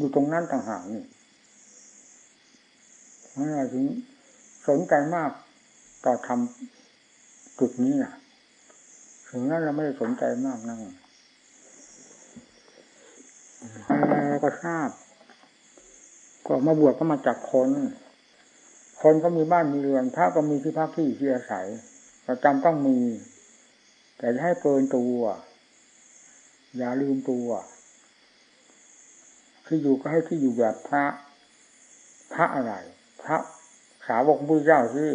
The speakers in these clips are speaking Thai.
อยู่ตรงนั้นต่างหากนี่นั่นถึงสนใจมากต่อทำจุดนี้นะถึงนั้นเราไม่ได้สนใจมากนั่งอะไรก็ทราบ ก็มาบวชก็มาจากคน คนก็มีบ้านมีเรือนพระก็มีที่พักที่ที่อาศัยประจำต้องมี แต่ให้เกินตัว อย่าลืมตัว ที่อยู่ก็ให้ที่อยู่แบบพระพระอะไร พระสาวกพุทธเจ้าที่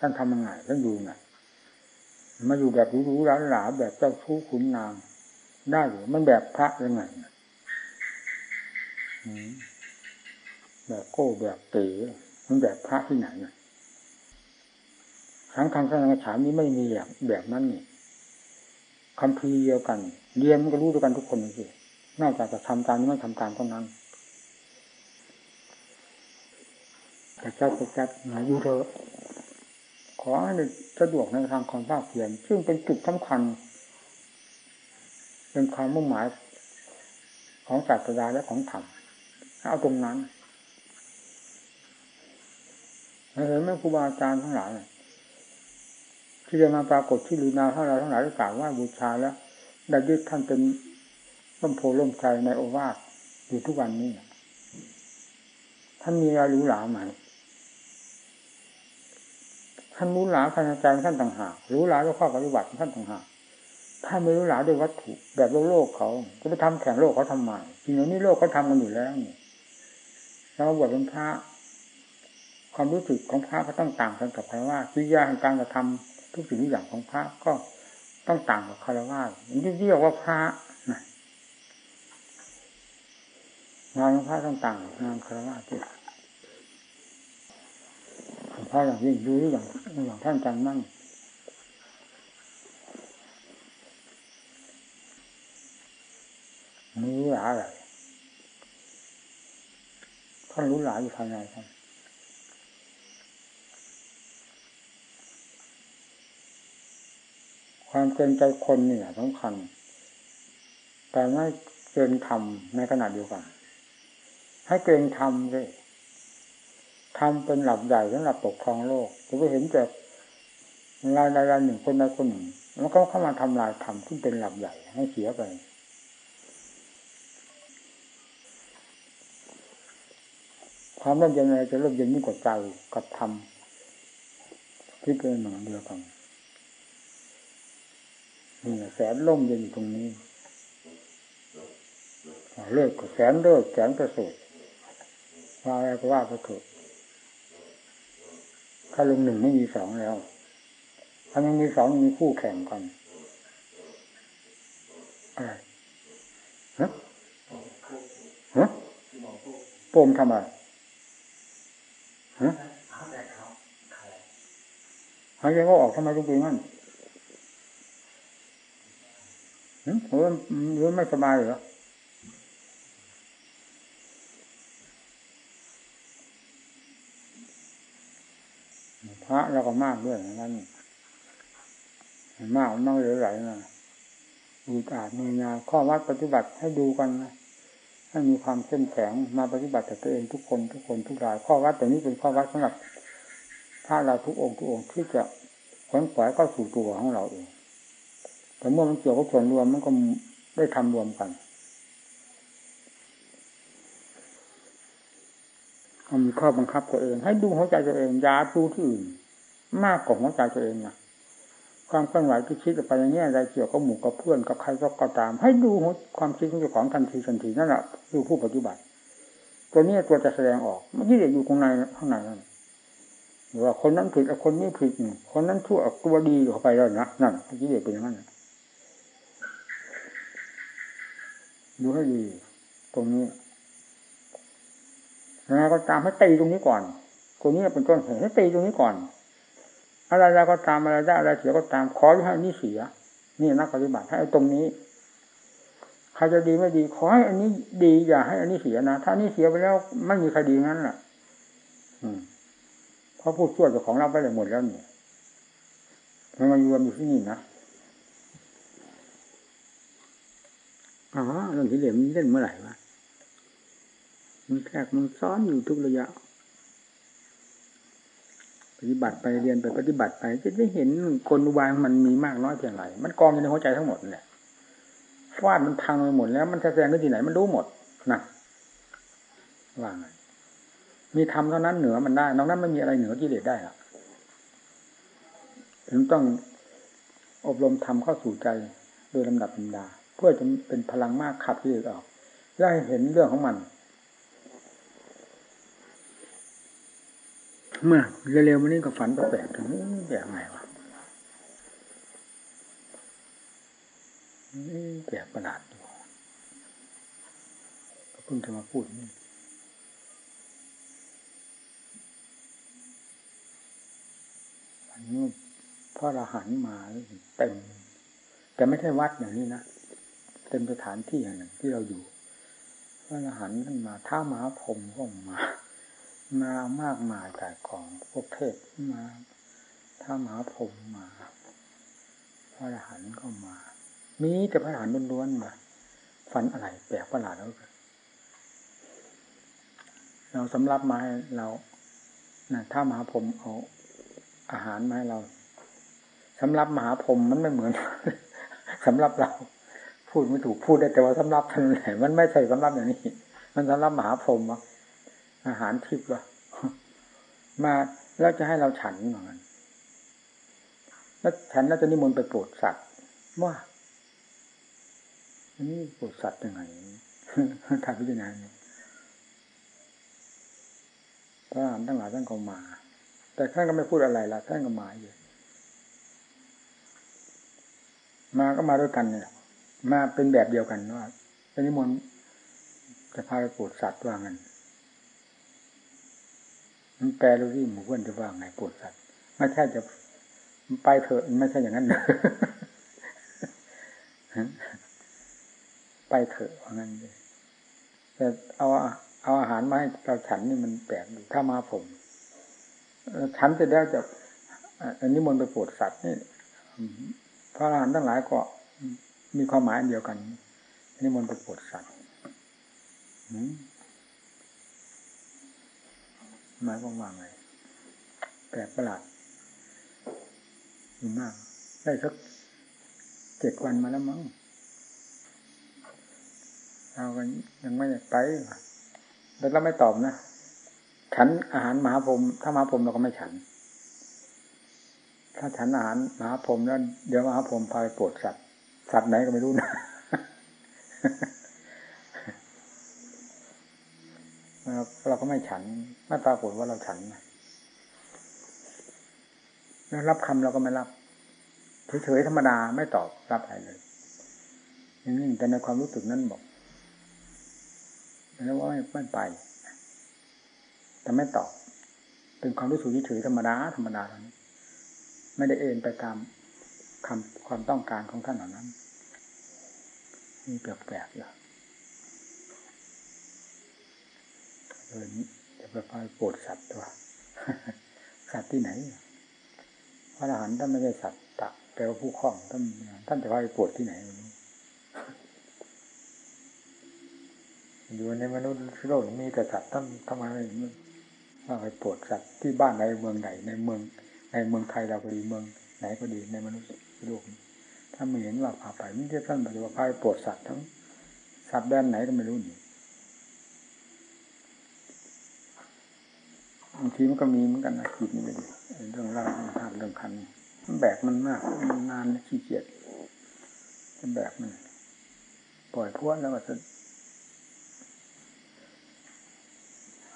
ท่านทำยังไงท่านอยู่ไงมาอยู่แบบรู้ๆหลาๆแบบเจ้าชู้ขุนนางได้หรือมันแบบพระยังไงแบบโก้แบบเต๋มันแบบพระที่ไหนเนี่ยสังฆังสังฆฉานนี้ไม่มีแบบแบบนั้นนี่คำพีเดียวกัน เรียนมันก็รู้ด้วยกันทุกคนสิ นอกจากจะทำตามนี้ไม่ทำตามเท่านั้นแต่เจ้าจะจัดมาอยู่เถอะขอให้สะดวกในทางความภาคเพียรซึ่งเป็นจุดสำคัญ เป็นความมุ่งหมายของศาสดาและของธรรมเอาตรงนั้นเห็นไหมครูบาอาจารย์ทั้งหลายที่จะมาปรากฏที่ลือนาเทั้งหลาทั้งหลายกล่าวว่าบูชาแล้วได้ยึดท่านเป็น ร่มโพล่มใจในโอวาทอยู่ทุกวันนี้ท่านมีอะไรรู้หลาไหมท่านรู้หลาภายในใจท่านต่างหากรู้หลาด้วยข้อปฏิบัติท่านต่างหากถ้าไม่รู้หลาด้วยวัตถุ แบบโลกโลกเขาจะไปทำแข่งโลกเขาทำไมจริงๆนี่โลกเขาทากันอยู่แล้วนี่เราบวชเป็นพระ ความรู้สึกของพระก็ต้องต่างกันกับพระว่าวิญญาณการกระทำทุกสิ่งทุกอย่างของพระก็ต้องต่างกับคารวะมันเรียกว่าพระ งานของพระต่างๆงานคารวะที่พระอย่างยิ่งดูอย่างอย่างท่านจันนั่นมือหลาอะไรท่านรู้หลายอยู่ภายในท่านความเกรงใจคนเนี่ยสำคัญ แต่ไม่เกินธรรมในขณะเดียวกัน ให้เกรงธรรมเลยธรรมเป็นหลักใหญ่สำหรับปกครองโลกจะไปเห็นแต่รายใดรายหนึ่งคนใดคนหนึ่งแล้วก็เข้ามาทำลายธรรมที่เป็นหลักใหญ่ให้เสียไปความร่มเย็นอะไรจะร่มเย็นยิ่งกว่าใจกับธรรมที่เป็นหนึ่งเดียวกันนี่แสนล่มเย็นอยู่ตรงนี้เลิกก็แสนเลิกแสนประเสริฐ ว่าอะไรก็ว่าไปเถอะถ้าลงหนึ่งไม่มีสองแล้ว ถ้ายังมีสองมีคู่แข่งกันอะไรฮะฮะโปมทำอะไรฮะหายใจก็ออกทำไมตรงนี้นั่นหรือหรือไม่สบายเหรอพระ เราก็มากด้วยนั้นมากมากเหลือไหลนะอุกาสมีงานข้อวัดปฏิบัติให้ดูกันนะให้มีความเข้มแข็งมาปฏิบัติแต่ตัวเองทุกคนทุกคนทุกราย ข้อวัดแต่นี้เป็นข้อวัดสำหรับพระเราทุกองค์ทุกองค์ที่จะขวนขวายเข้าสู่ตัวของเราเอง แต่เมื่อมันเกี่ยวกับส่วนรวมมันก็ได้ทำรวมกันมีข้อบังคับตัวเอง ให้ดูหัวใจตัวเองยาดูที่อื่น มากกว่าหัวใจตัวเองนะความเคลื่อนไหวที่คิดไปอย่างนี้อะไรเกี่ยวกับหมู่กับเพื่อนกับใครก็ตาม ให้ดูความคิดของเจ้าของทันทีทันทีนั่นแหละคือผู้ปฏิบัติ ตัวนี้ตัวจะแสดงออกเมื่อกี้เด็กอยู่ข้างในข้างในนั่นหรือว่าคนนั้นผิดคนนี้ผิดคนนั้นชั่วตัวดีเข้าไปแล้วนะนั่นเมื่อกี้เด็กเป็นอย่างนั้นดูให้ดีตรงนี้นะก็ตามให้ตีตรงนี้ก่อนตรงนี้เป็นต้นเหตุให้ตีตรงนี้ก่อน อะไรแล้ก็ตามอะไรได้อะไรเสียก็ตามขอให้นี่เสีย นี่นักปฏิบัติให้ตรงนี้ใครจะดีไม่ดีขอให้อันนี้ดีอย่าให้อันนี้เสียนะถ้านี้เสียไปแล้วไม่มีใครดีงั้นแหละอืมเพราะพูดชั่วจากของเราไปเลยหมดแล้วเนี่ยมันมาอยู่อยู่ที่นี่นะอ๋อเรื่องที่เหลี่ยมเล่นเมื่อไหร่วะมันแทรกมันซ้อนอยู่ทุกระยะ ปฏิบัติไปเรียนไปปฏิบัติไปจะได้เห็นกลอุบายมันมีมากน้อยเพียงไรมันกองอยู่ในหัวใจทั้งหมดเนี่ยฟาดมันพังไปหมดแล้ว มันแสดงขึ้นที่ไหนมันรู้หมดนะว่าไงมีธรรมเท่านั้นเหนือมันได้นอกนั้นไม่มีอะไรเหนือกิเลสได้หรอกถึงต้องอบรมธรรมเข้าสู่ใจโดยลำดับลำดา เพื่อจะเป็นพลังมากขับกิเลสออกและให้เห็นเรื่องของมัน เมื่อเร็วๆวันนี้ก็ฝันแปลกๆถึงแบบไงวะแปลกประหลาดก็เพิ่งจะมาพูดนี่อันนี้พระอรหันต์มาเต็ม แต่ไม่ใช่วัดอย่างนี้นะเต็มสถานที่อย่างหนึ่งที่เราอยู่พระอรหันต์ท่านมาท้ามาผมก็มา มามากมายแต่ของพวกเทพมาท้ามาผมมา พระอรหันต์ก็มา มีแต่พระอรหันต์ล้วนๆมาฝันอะไรแปลกประหลาดแล้วกันเราสำรับมาให้เรานะถ้ามหาผมเอาอาหารมาให้เราสำรับมหาผมมันไม่เหมือนสำรับเรา พูดไม่ถูกพูดได้แต่ว่าสำรับท่านไหนมันไม่ใช่สำรับอย่างนี้ มันสำรับมหาผมวะ อาหารทิพย์วะมาแล้วจะให้เราฉันเหมือนกันแล้วฉันแล้วจะนิมนต์ไปโปรดสัตว์ว่าอันนี้โปรดสัตว์ยังไงทางพิจารณาเนี่ยพระอรหันต์ทั้งหลายท่านก็มา แต่ท่านก็ไม่พูดอะไรละท่านก็มาอยู่มาก็มาด้วยกันเนี่ย มาเป็นแบบเดียวกันว่าเป็นนิมนต์จะพาไปโปรดสัตว์ว่างัน มันแปลรู้ที่หมู่เพื่อนจะว่าไงปรดสัตว์ไม่ใช่จะไปเถอะไม่ใช่อย่างนั้นเลยไปเถอะว่างั้นเลยแต่เอาเอาอาหารมาให้เราฉันนี่มันแปลกถ้ามาผมฉันจะได้จะอันนี้มนไปโปรดสัตว์นี่พระอรหันต์ทั้งหลายก็มีความหมายเดียวกันนี่มนไปโปรดสัตว์ หมายความว่าไงแปลกประหลาดมาก ได้สักเจ็ดวันมาแล้วมั้งเรากันยังไม่อยากไปแต่เราไม่ตอบนะ ฉันอาหารมหาพรมถ้ามหาพรมเราก็ไม่ฉัน ถ้าฉันอาหารมหาพรมแล้วเดี๋ยวมหาพรมพาไปโปรดสัตว์ สัตว์ไหนก็ไม่รู้นะ เราก็ไม่ฉันไม่ปรากฏว่าเราฉันแล้วรับคำเราก็ไม่รับเฉยๆธรรมดาไม่ตอบรับอะไรเลยนิ่งแต่ในความรู้สึกนั้นบอกแล้วว่าไม่ไป แต่ไม่ตอบ เป็นความรู้สึกเฉยๆธรรมดาธรรมดาเท่านี้ไม่ได้เอ็นไปตามคำความต้องการของท่านเหล่านั้นมีแปลกๆอยู่ เออจะไปไปโปรดสัตว์ตัวสัตว์ที่ไหนพระอรหันต์ท่านไม่ใช่สัตว์ตะแปลว่าผู้คล้องท่านท่านจะไปโปรดที่ไหนอยู่ในมนุษย์โลกมีแต่สัตว์ต้องทำไมว่าไปโปรดสัตว์ที่บ้านในเมืองไหนในเมือง ในเมืองไทยเราก็ดีเมือง ไหนก็ดีในมนุษย์โลกถ้าไม่เห็นว่าพาไปไม่ใช่ท่านบอกว่าพาไปโปรดสัตว์ทั้งสัตว์แดนไหนก็ไม่รู้นี่ บางทีมันก็มีเหมือนกันนะจิตนี่ไม่ดีเรื่องร่าเรื่องธาตุเรื่องคันมันแบกมันมากมันนานขี้เกียจจะแบกมันปล่อยพวดแล้วก็จะ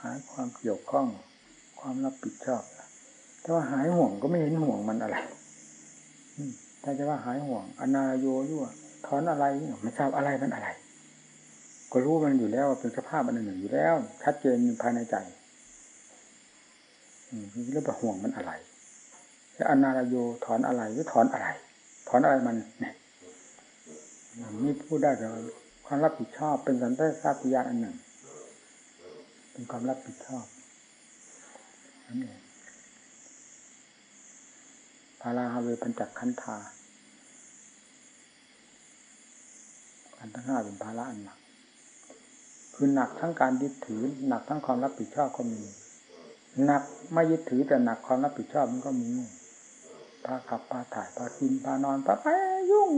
หาความเกี่ยวข้อง ความรับผิดชอบแต่ว่าหายห่วงก็ไม่เห็นห่วงมันอะไรถ้าจะว่าหายห่วง อนาโยยั่วถอนอะไรไม่ทราบอะไรมันอะไร ก็รู้มันอยู่แล้วเป็นสภาพอันหนึ่งอยู่แล้ว ชัดเจนภายในใจ เรื่องห่วงมันอะไรแล้วอนาลโยถอนอะไรหรือถอนอะไร ถอนอะไรมันเนี่ยนี่พูดได้แต่ความรับผิดชอบเป็นสันติทราบยานอันหนึ่ง เป็นความรับผิดชอบนั่นเองภาราฮาเวปัญจักขันธาอันทั้งห้าเป็นภาระอันหนักคือหนักทั้งการยึดถือหนักทั้งความรับผิดชอบก็มี หนักไม่ยึดถือแต่หนักความรับผิดชอบมันก็มีพาขับพาถ่ายพากินพานอนพาไปยุ่ง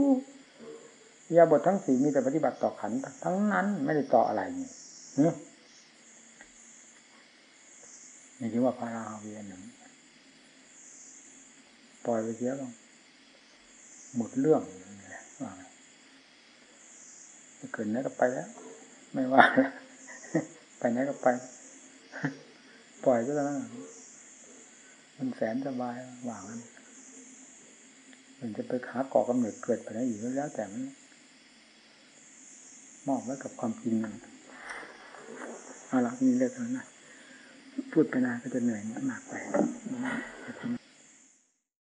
ยาบททั้งสี่มีแต่ปฏิบัติต่อขันทั้งนั้นไม่ได้ต่ออะไรนี่นี่ที่ว่าพาราเวียนหนึ่งปล่อยไปเสียบ้างหมดเรื่องว่าเกิดไหนก็ไปแล้ว ไม่ว่าไปไหนก็ไป ปล่อยก็แล้วมันแสนสบายว่างมันมันจะไปขาก่อกำเนิดเกิดไปได้อยู่แล้วแต่มันมอบไว้กับความจริงนั่นเอาละนี่เรื่องนั้นนะพูดไปนานก็จะเหนื่อยมากไป